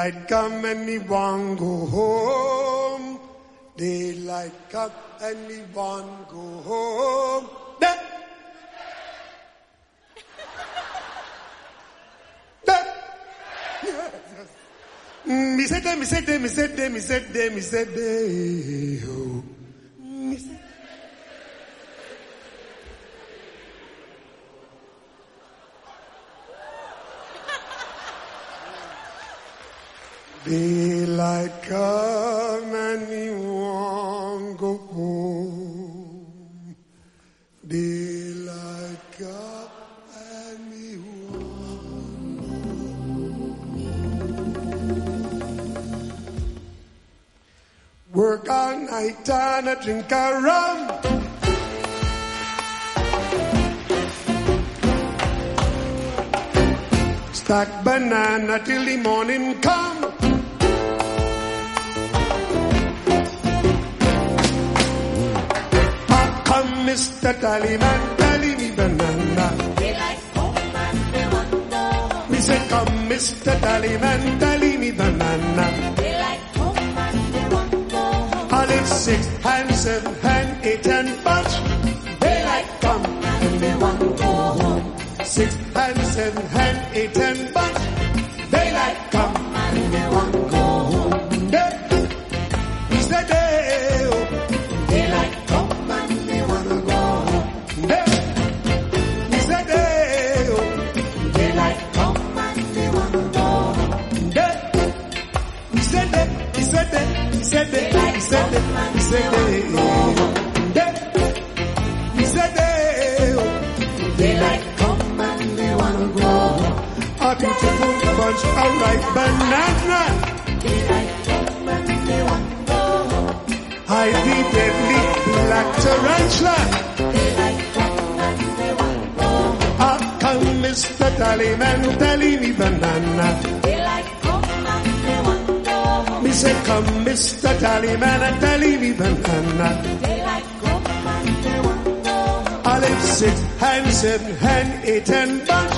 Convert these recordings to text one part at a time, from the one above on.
Daylight come and me want go home. Daylight come and me want go home. Da- da- Mm, Me said, me said, me said, me said, me said, oh. Daylight come and me want go home. Daylight come. Work all night and a drink a rum. Stack banana till the morning come. Come Mr. Tallyman tally me banana? Me say come Mr. Tallyman tally me banana. All it's six and seven and eight and bunch. Daylight come and they want to go home. Six and seven and tarantula. Ah, come Mr. Tallyman, tally me banana. Me say come Mr. Tallyman tally me banana. All it's six and seven and eight and bunch.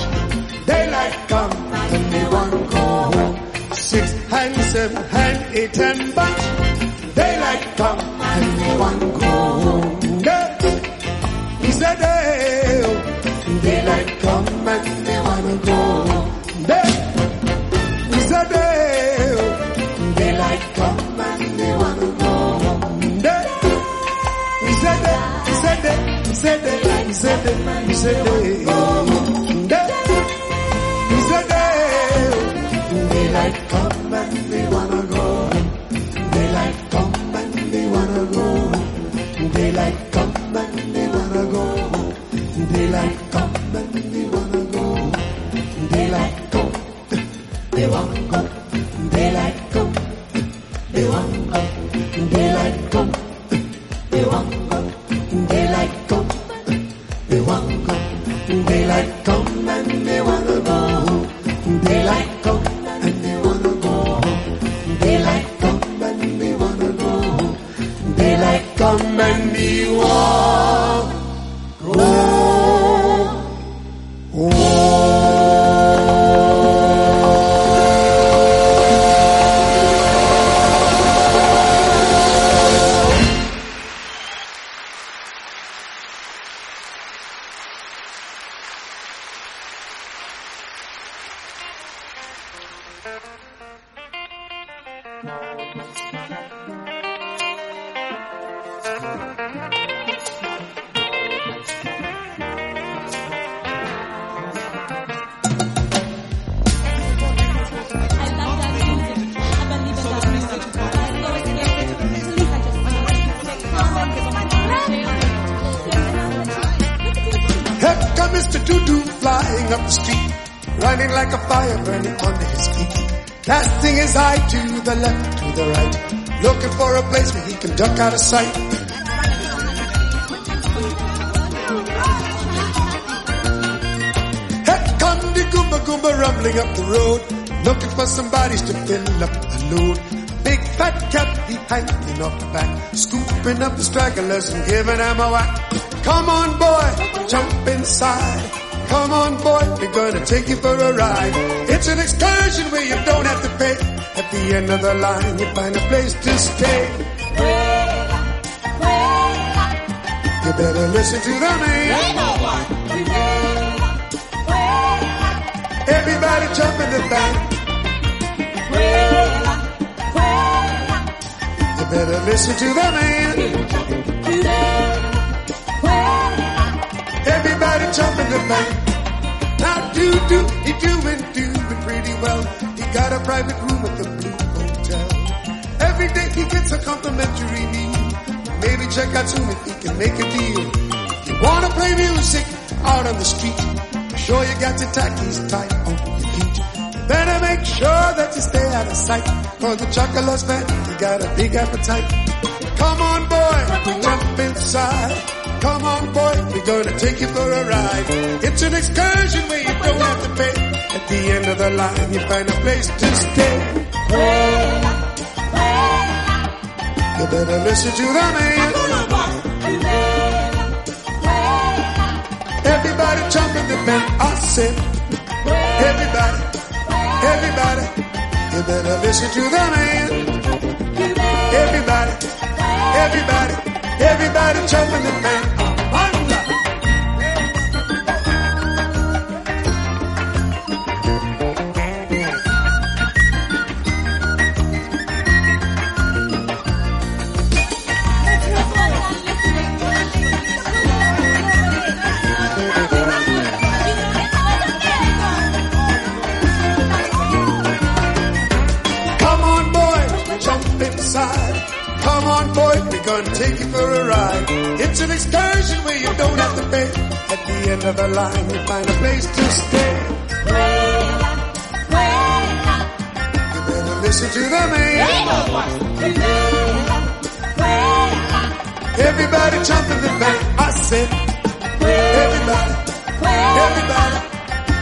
Daylight come and they want to go home. Six and seven and eight and bunch. That, Here come Mr. Doo-Doo flying up the street, running like a fire burning under his feet. Casting his eye to the left, to the right, looking for a place where he can duck out of sight. Here come the Goomba Goomba rumbling up the road, looking for somebody to fill up a load. Big fat cat, he hanging off the back, scooping up the stragglers and giving them a whack. Come on boy, jump inside. Come on boy, we're gonna take you for a ride. It's an excursion where you don't have to pay. At the end of the line, you find a place to stay. You better listen to the man. Everybody jump in the bank. You better listen to the man. Everybody jump in the bank. Do he doing doing pretty well. He got a private room at the Blue Hotel. Every day he gets a complimentary meal. Maybe check out soon if he can make a deal. You wanna play music out on the street? Be sure you got your tackies tight on your feet. You better make sure that you stay out of sight. Cause the chocolate's fat, he got a big appetite. Come on boy, jump inside. Come on boy, we're gonna take you for a ride. It's an excursion where you don't have to pay. At the end of the line, you find a place to stay. You better listen to the man. Everybody jump in the band. I said, everybody, everybody, you better listen to the man. Everybody, everybody, everybody jump in the band. Come on, boy, we're gonna take you for a ride. It's an excursion where you don't have to pay. At the end of the line, you find a place to stay. You better listen to the man. Everybody jump in the bank. I said, everybody, everybody,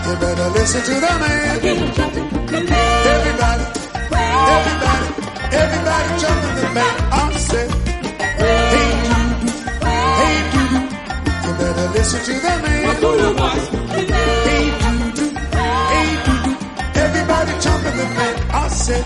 you better listen to the man. Everybody, everybody, everybody jump in the bank. I said, hey hey you better listen to the man. Hey hey everybody jump in the. I said,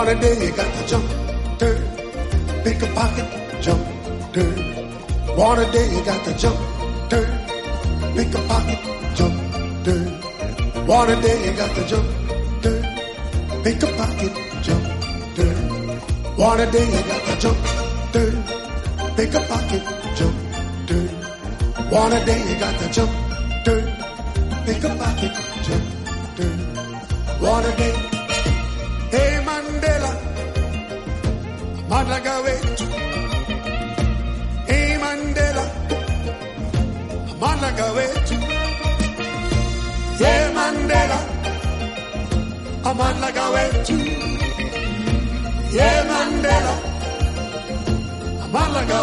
One a day, you got to jump, turn, pick a pocket, jump, turn. One a day, you got to jump, turn, pick a pocket, jump, turn. One a day, you got to jump, turn, pick a pocket, jump, turn. One a day, you got to jump, turn, pick a pocket, jump. One a day, you got to jump, turn, make a pocket, jump, a day.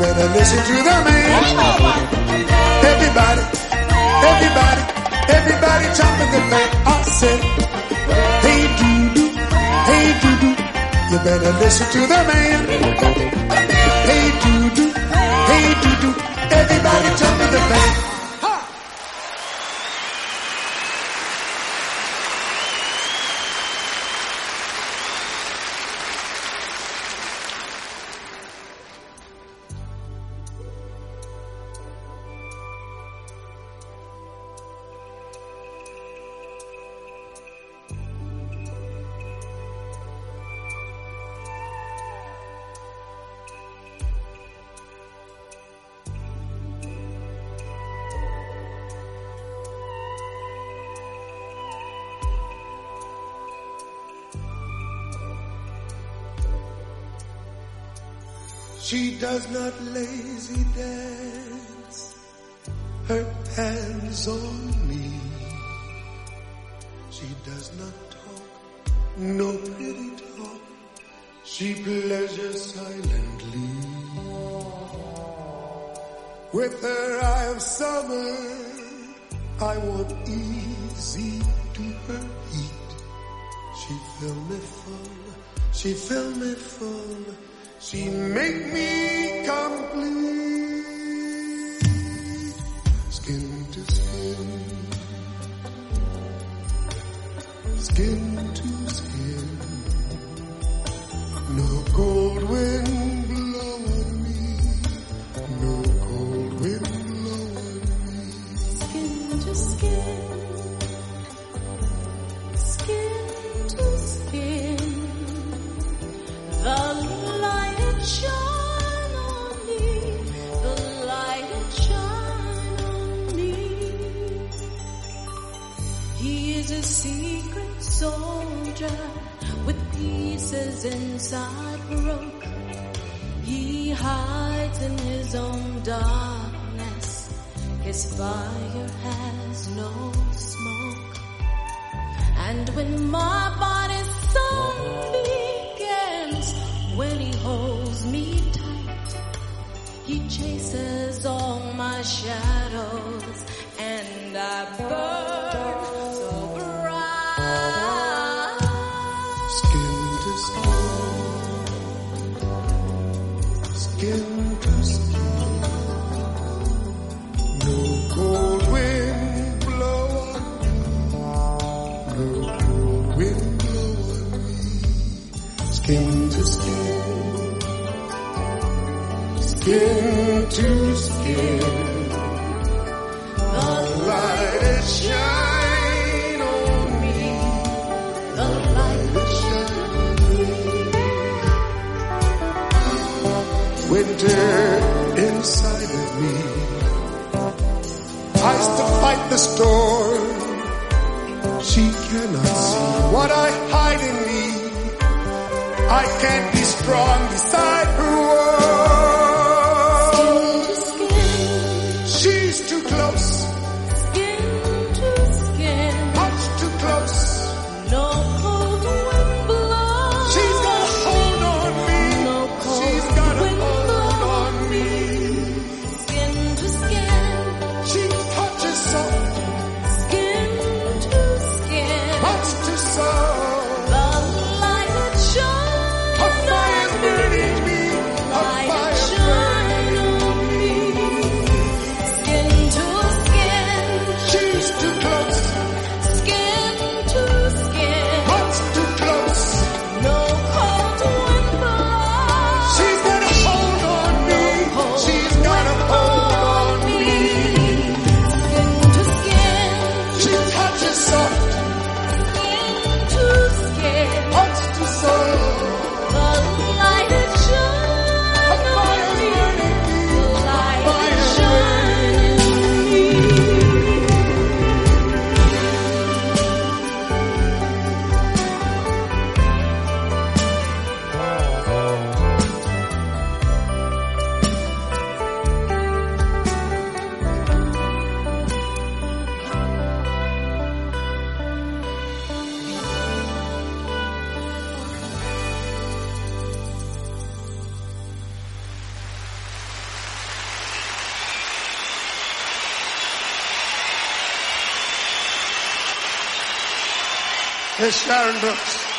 better listen to the man. Everybody, everybody, everybody chopping the man. I said, hey doo doo, hey doo doo, you better listen to the man. Hey doo doo, hey doo doo, everybody chopping the man. She does not lazy dance her hands on me. She does not talk, no pretty talk. She pleasures silently. With her eye of summer. I want easy to her heat. She fill me full. She fill me full. She make me complete, skin to skin, skin to when my body's song begins, when he holds me tight, he chases all my shadows and I burn. store. She cannot see what I hide in me. I can't be strong beside. Sharon Brooks.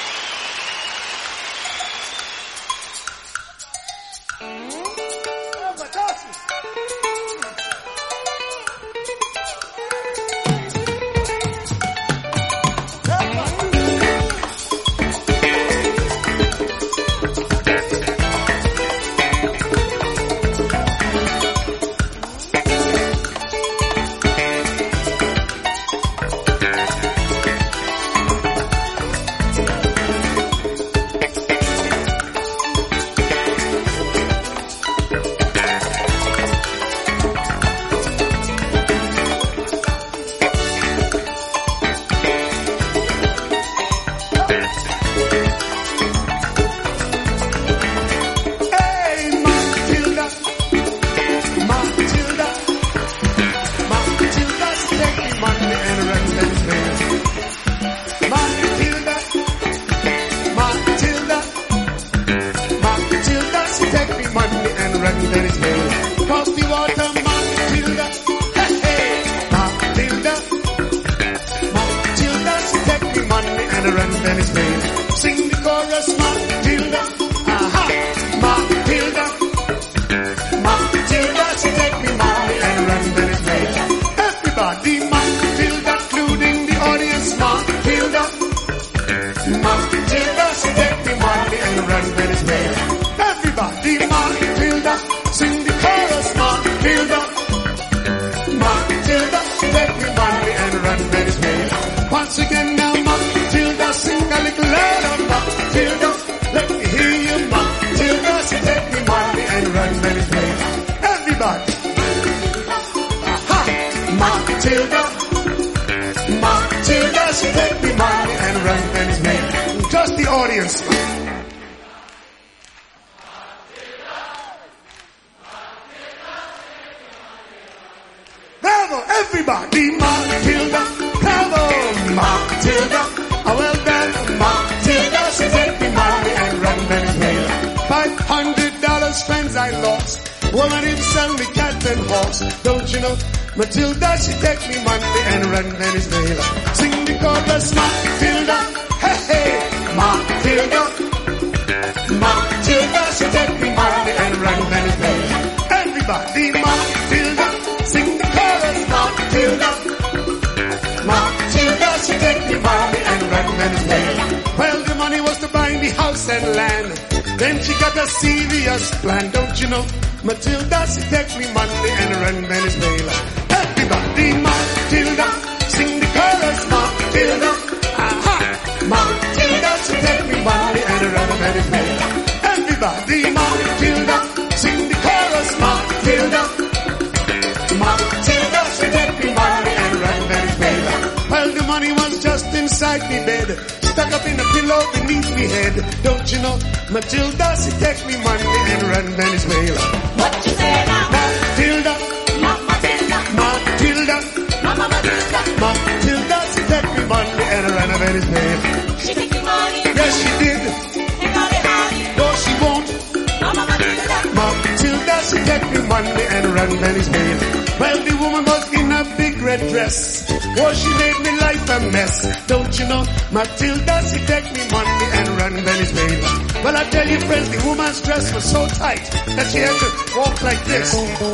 the rest that is made. Everybody, Matilda, sing the chorus, Matilda. Matilda, let me marry and run that is made. Once again now, Matilda, sing a little louder, Matilda. Let me hear you, Matilda, so let me marry and run that is made. Everybody. Aha, Matilda. Matilda, let me marry and run that is made. Just the audience. Dollars, friends, I lost. Woman in sell me cat and horse. Don't you know? Matilda, she take me money and run and Venezuela. Sing the chorus, Matilda. Hey, hey, Matilda. Matilda, she take me money and run and Venezuela. Everybody, Matilda. Sing the chorus, Matilda. Matilda, she take me money and run and Venezuela. Well, the money was to buy me house and land. Then she got a serious plan, don't you know? Matilda, she take me money and run Venezuela. Everybody, Matilda, sing the chorus, Matilda. Aha! Matilda, she take me money and run Venezuela. Everybody, Matilda, sing the chorus, Matilda. Matilda, she take me money and run Venezuela. Well, the money was just inside me bed, stuck up in a pillow beneath me head. Don't you know? Matilda, she take me money and run Venezuela. What you say now? Matilda, Mama Matilda, Matilda, Mama Matilda. Matilda, she take me money and run Venezuela. She take your money Yes, she did. and all the honey. No, she won't. Mama Matilda, Matilda, she take me money and run Venezuela. Well, the woman was in a big red dress. Oh, she made me life a mess. Don't you know? Matilda, she take me money and run Venezuela. Well, I tell you, friends, the woman's dress was so tight that she had to walk like this.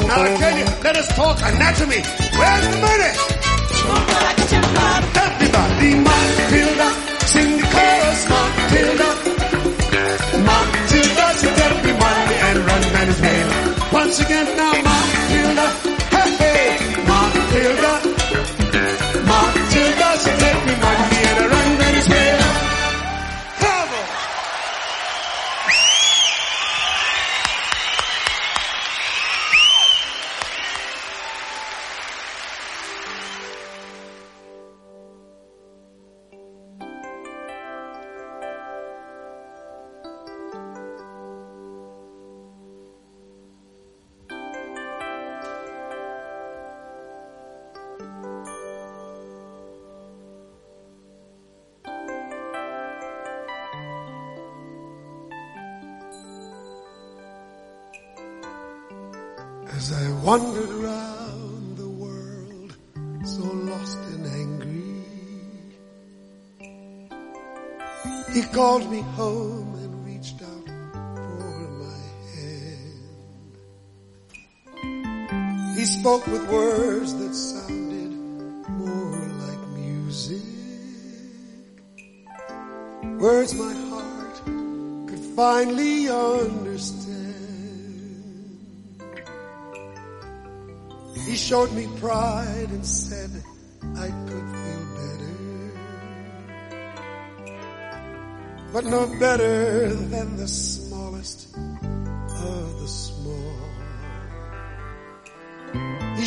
Now, I tell you, let us talk anatomy. Where's the money? Everybody, Matilda, sing the chorus, Matilda. Matilda, she take me money and run Venezuela. Once again now, Matilda,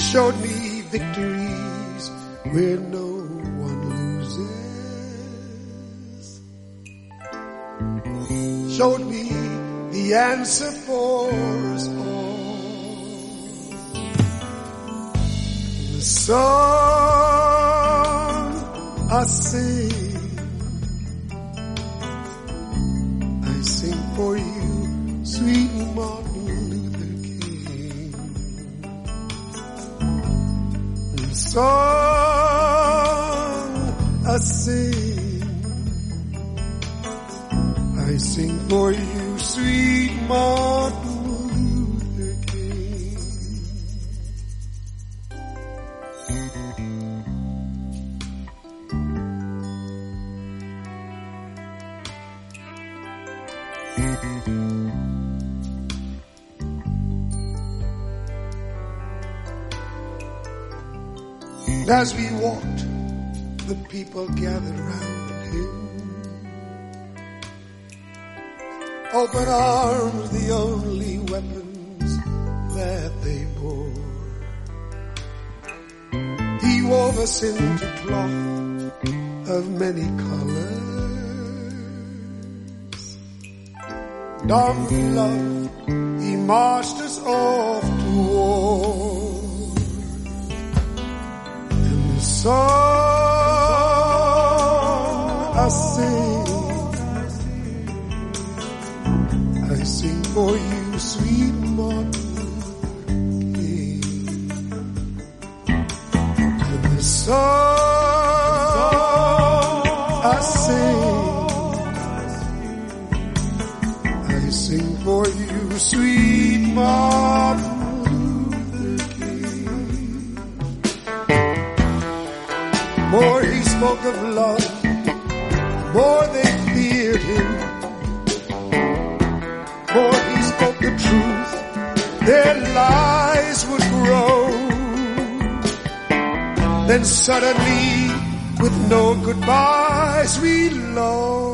showed me victories where no one loses. Showed me the answer for us all. The song I sing, song I sing, I sing for you, sweet Martin people gathered round him. Open arms, the only weapons that they bore. He wove us into cloth of many colors. Dumb love, he marched us off to war. And the sing, I sing for you, sweet King. And the song I sing, I sing for you, sweet Martin. More he spoke of love, Then suddenly, with no goodbyes, we lost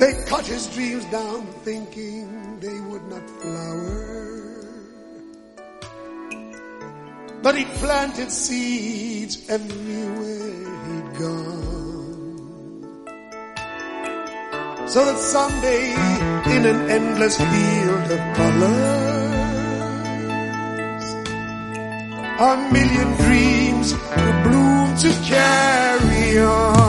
They cut his dreams down thinking they would not flower. But he planted seeds everywhere he'd gone. So that someday in an endless field of colors, a million dreams would bloom to carry on.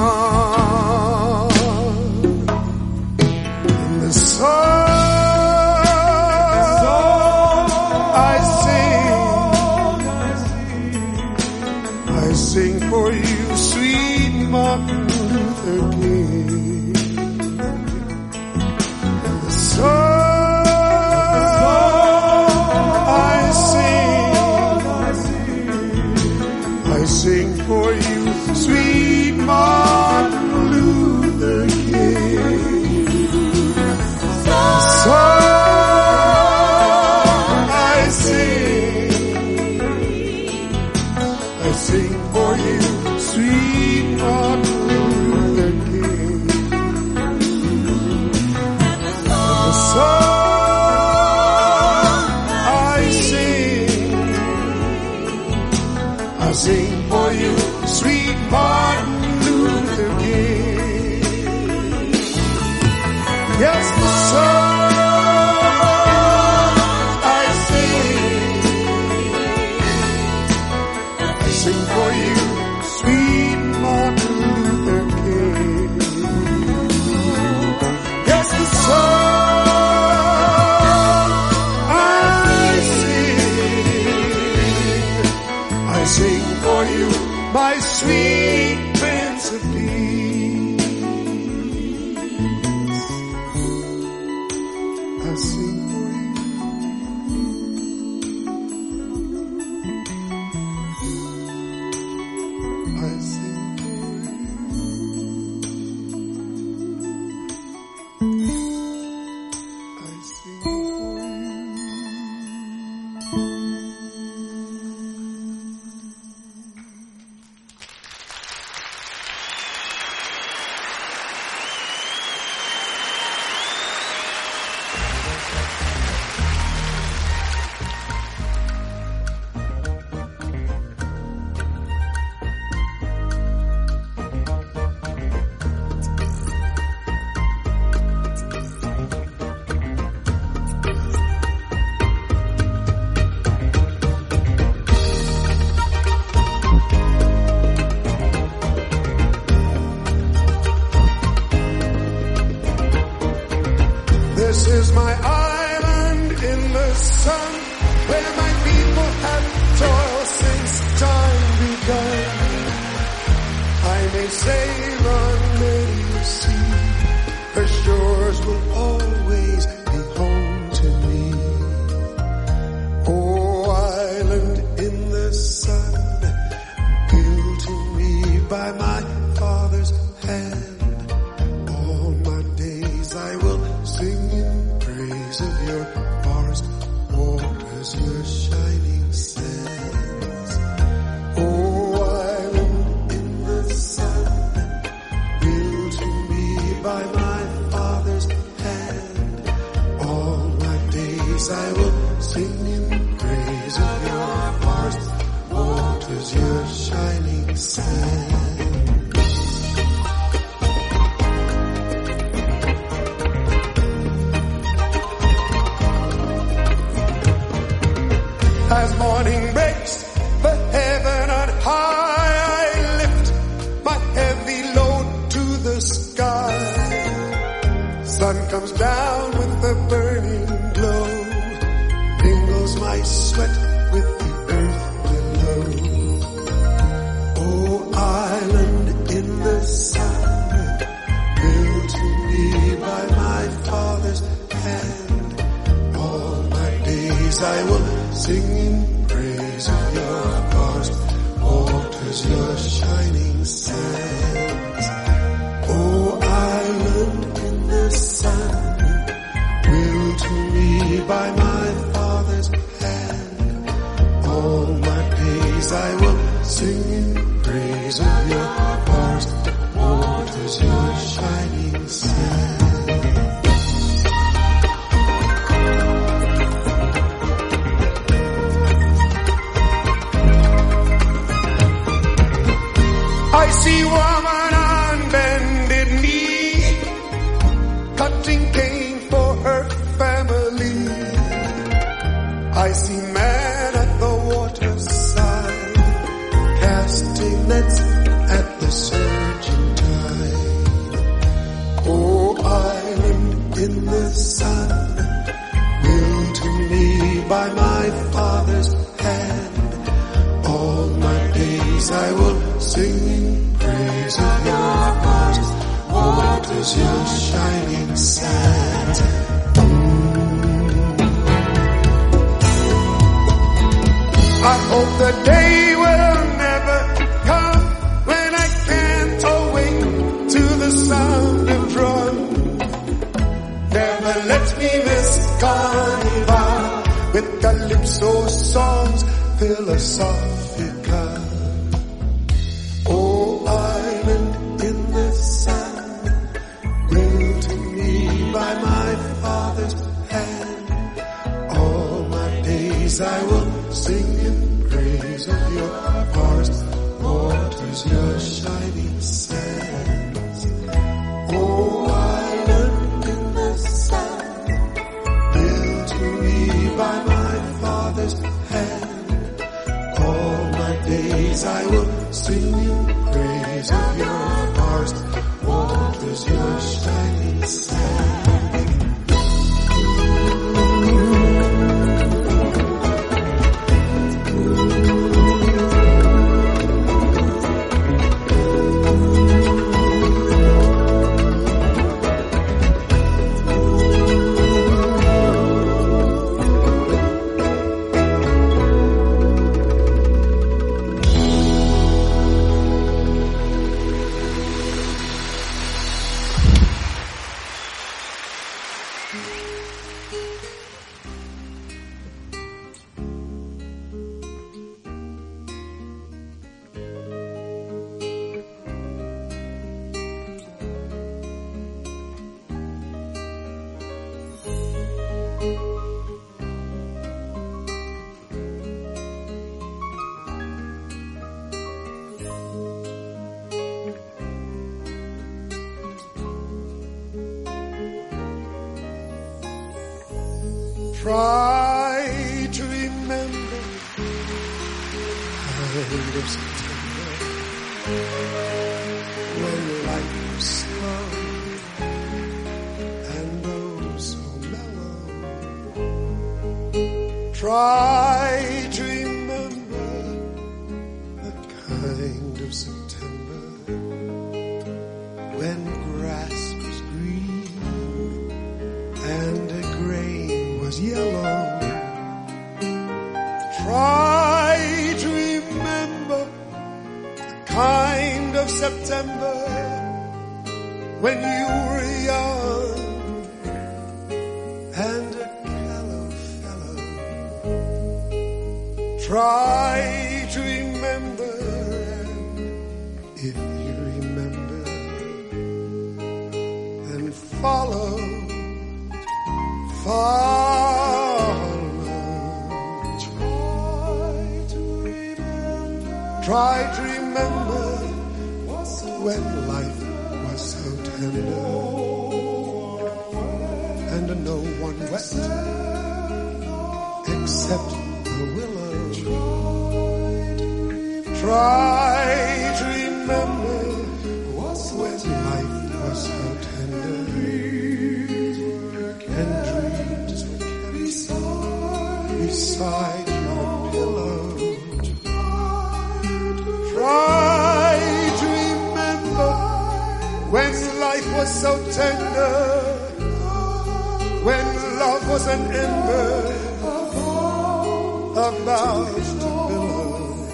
About to billow.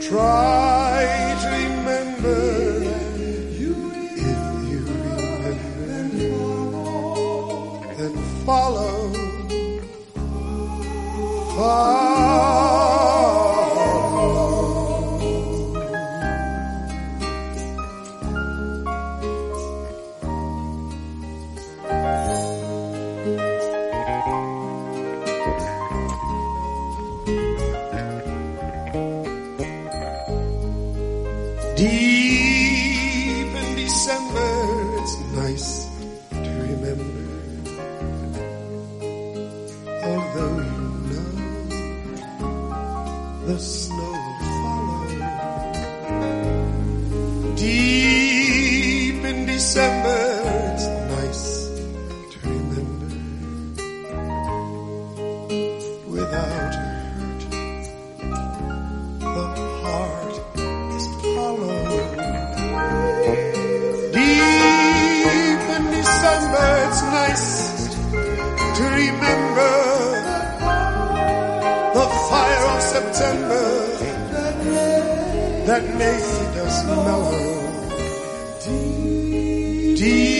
Try Deep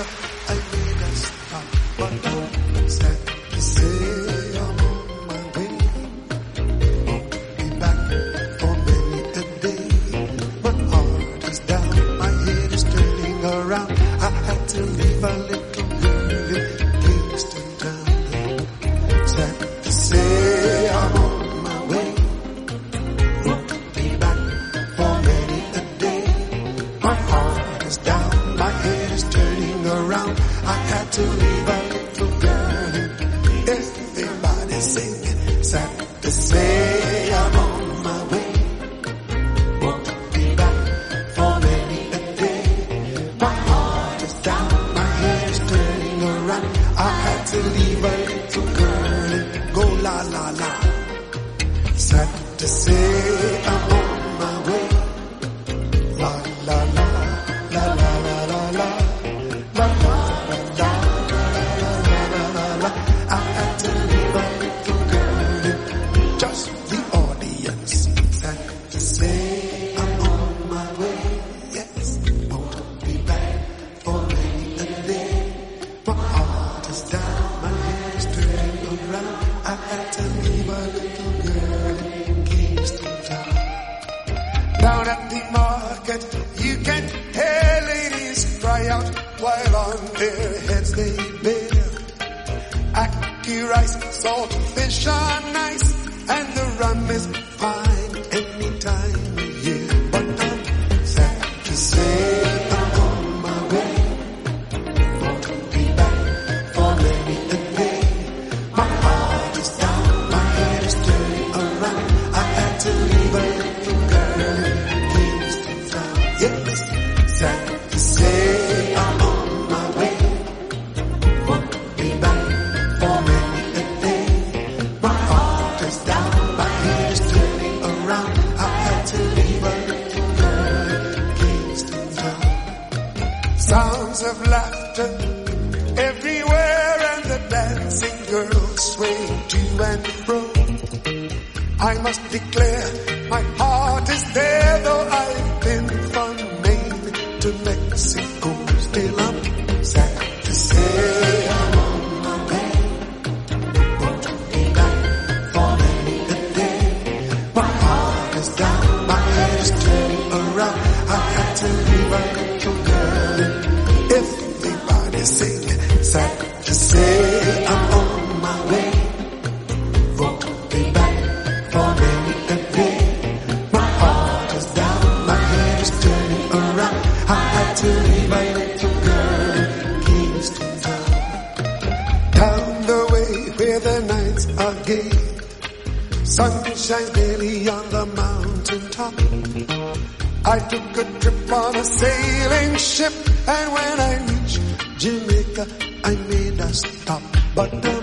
Jamaica, while on their heads they bear. Ackee rice, salt fish are nice, and the rum is Say I'm on my way. Won't be back for many a day. My heart is down, my head is turning around. I had to leave my little girl in Kingston Town. Down the way where the nights are gay. Sun shines daily on the mountain top. I took a trip on a sailing ship, and when I reached Jamaica, stop. But the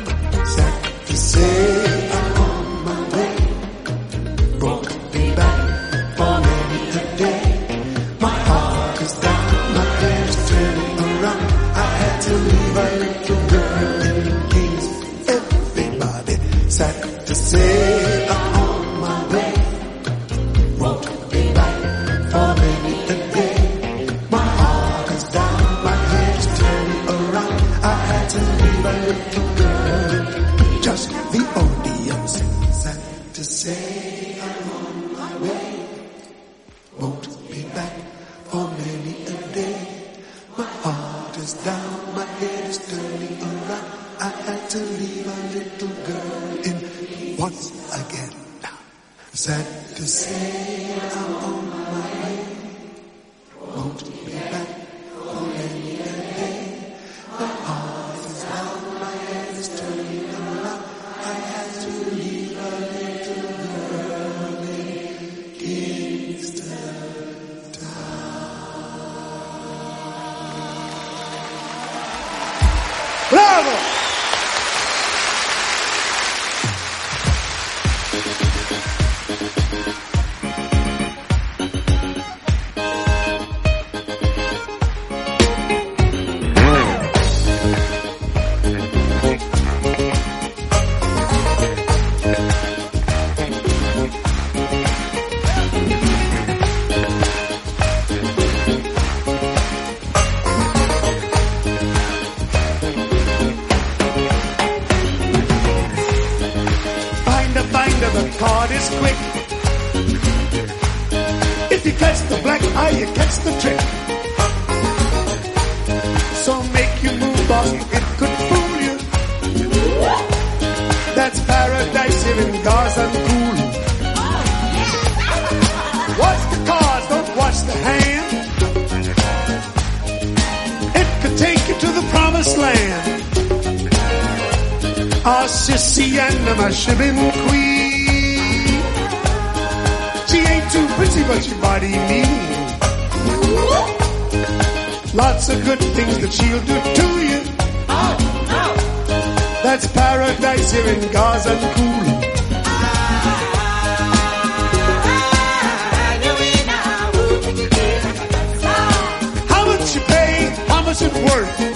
Pollyanna, my shipping queen. She ain't too pretty, but she body me. Lots of good things that she'll do to you. That's paradise here in Gaza and Cool. How much it worth?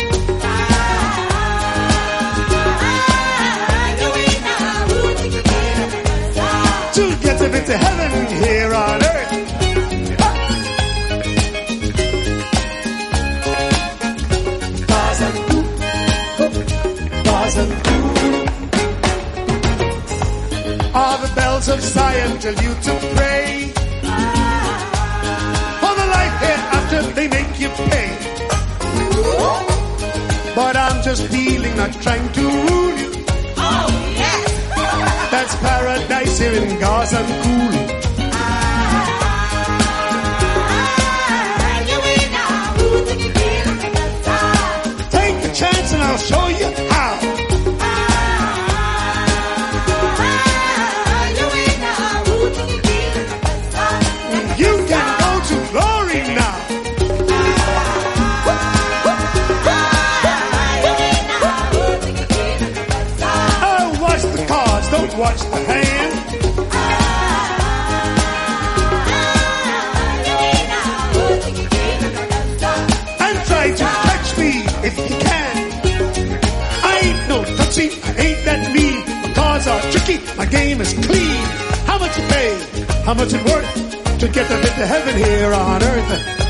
to heaven here on earth. Are the bells of Zion tell you to pray? For the life hereafter they make you pay. But I'm just dealing, not trying to rule. That's paradise here in Gaza and cool. How much it worth to get to, to heaven here on earth?